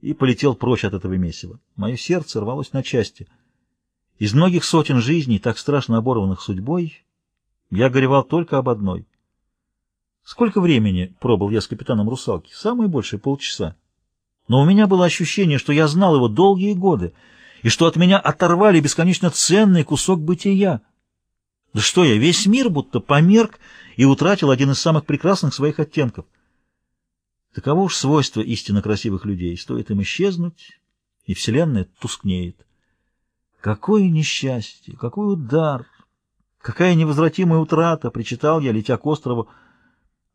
и полетел прочь от этого месива. Мое сердце рвалось на части. Из многих сотен жизней, так страшно оборванных судьбой, я горевал только об одной. Сколько времени пробыл я с капитаном русалки? Самое большее полчаса. Но у меня было ощущение, что я знал его долгие годы, и что от меня оторвали бесконечно ценный кусок бытия. Да что я, весь мир будто померк и утратил один из самых прекрасных своих оттенков. Таково уж свойство истинно красивых людей. Стоит им исчезнуть, и вселенная тускнеет. Какое несчастье, какой удар, какая невозвратимая утрата, причитал я, летя к острову,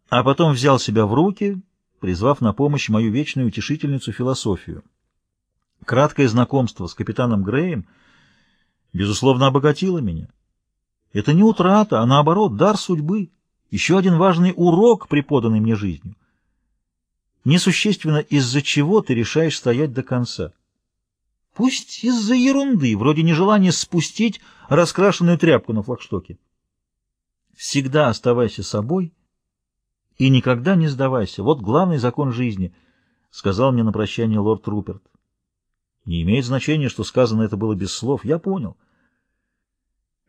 а потом взял себя в руки, призвав на помощь мою вечную утешительницу философию. Краткое знакомство с капитаном Греем, безусловно, обогатило меня. Это не утрата, а наоборот, дар судьбы, еще один важный урок, преподанный мне жизнью. Несущественно, из-за чего ты решаешь стоять до конца. Пусть из-за ерунды, вроде нежелания спустить раскрашенную тряпку на флагштоке. Всегда оставайся собой и никогда не сдавайся. Вот главный закон жизни, — сказал мне на прощание лорд Руперт. Не имеет значения, что сказано это было без слов. Я понял.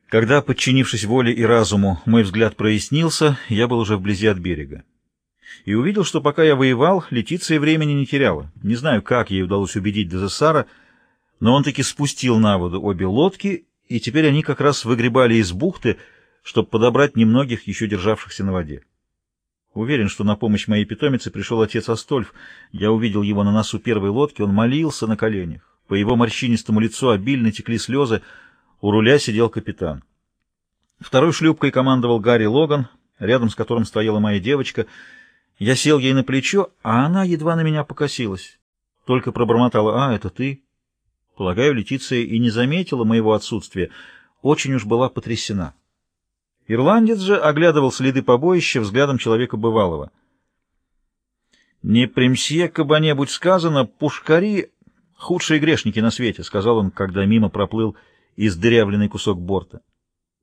Когда, подчинившись воле и разуму, мой взгляд прояснился, я был уже вблизи от берега. И увидел, что пока я воевал, Летиция времени не теряла. Не знаю, как ей удалось убедить Дезессара, но он таки спустил на воду обе лодки, и теперь они как раз выгребали из бухты, чтобы подобрать немногих, еще державшихся на воде. Уверен, что на помощь моей питомице пришел отец Астольф. Я увидел его на носу первой лодки, он молился на коленях. По его морщинистому лицу обильно текли слезы. У руля сидел капитан. Второй шлюпкой командовал Гарри Логан, рядом с которым стояла моя девочка. Я сел ей на плечо, а она едва на меня покосилась. Только пробормотала «А, это ты?» Полагаю, Летиция и не заметила моего отсутствия. Очень уж была потрясена. Ирландец же оглядывал следы побоища взглядом человека бывалого. «Не при мсье кабане будь сказано, пушкари — худшие грешники на свете», — сказал он, когда мимо проплыл издырявленный кусок борта.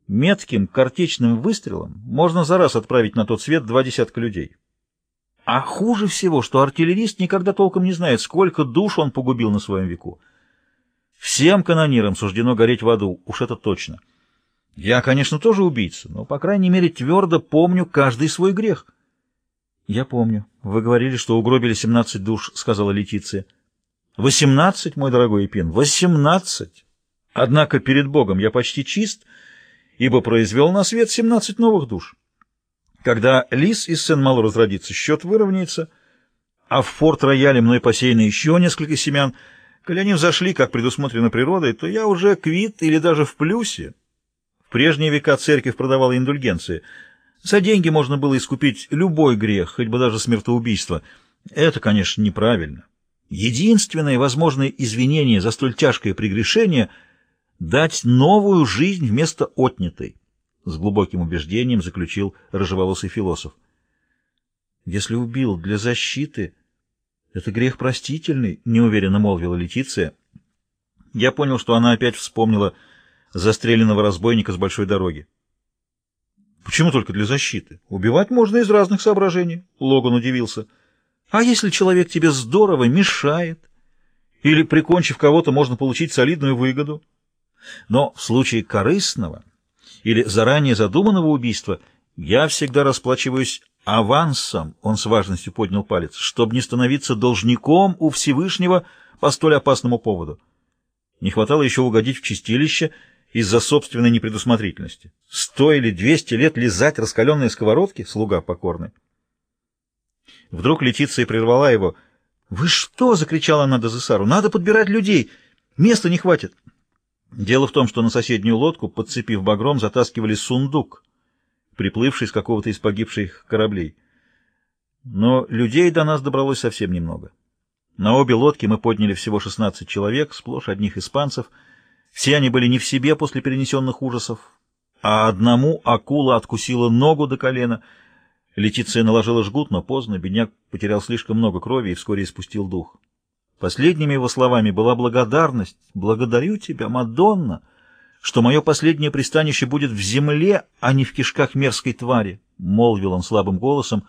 «Метким, картечным выстрелом можно за раз отправить на тот свет два десятка людей. А хуже всего, что артиллерист никогда толком не знает, сколько душ он погубил на своем веку. Всем канонирам суждено гореть в аду, уж это точно». Я, конечно, тоже убийца, но, по крайней мере, твердо помню каждый свой грех. — Я помню. Вы говорили, что угробили семнадцать душ, — сказала Летиция. — Восемнадцать, мой дорогой Эпин, восемнадцать! Однако перед Богом я почти чист, ибо произвел на свет семнадцать новых душ. Когда лис из Сен-Мало разродится, счет выровняется, а в форт-рояле мной посеяно еще несколько семян. Коли они взошли, как предусмотрено природой, то я уже квит или даже в плюсе прежние века церковь продавала индульгенции. За деньги можно было искупить любой грех, хоть бы даже смертоубийство. Это, конечно, неправильно. Единственное возможное извинение за столь тяжкое прегрешение — дать новую жизнь вместо отнятой, — с глубоким убеждением заключил рыжеволосый философ. Если убил для защиты, это грех простительный, — неуверенно молвила Летиция. Я понял, что она опять вспомнила застреленного разбойника с большой дороги. Почему только для защиты? Убивать можно из разных соображений, Логан удивился. А если человек тебе здорово мешает? Или, прикончив кого-то, можно получить солидную выгоду? Но в случае корыстного или заранее задуманного убийства я всегда расплачиваюсь авансом, он с важностью поднял палец, чтобы не становиться должником у Всевышнего по столь опасному поводу. Не хватало еще угодить в чистилище — из-за собственной непредусмотрительности. Сто или двести лет лизать раскаленные сковородки, слуга покорный. Вдруг Летиция прервала его. «Вы что?» — закричала она Дезессару. «Надо подбирать людей! Места не хватит!» Дело в том, что на соседнюю лодку, подцепив багром, затаскивали сундук, приплывший с какого-то из погибших кораблей. Но людей до нас добралось совсем немного. На обе лодки мы подняли всего 16 человек, сплошь одних испанцев — все они были не в себе после перенесенных ужасов, а одному акула откусила ногу до колена. Летиция наложила жгут, но поздно, бедняк потерял слишком много крови и вскоре испустил дух. Последними его словами была благодарность. «Благодарю тебя, Мадонна, что мое последнее пристанище будет в земле, а не в кишках мерзкой твари», — молвил он слабым голосом.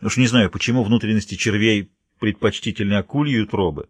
Уж не знаю, почему внутренности червей предпочтительнее акульи утробы.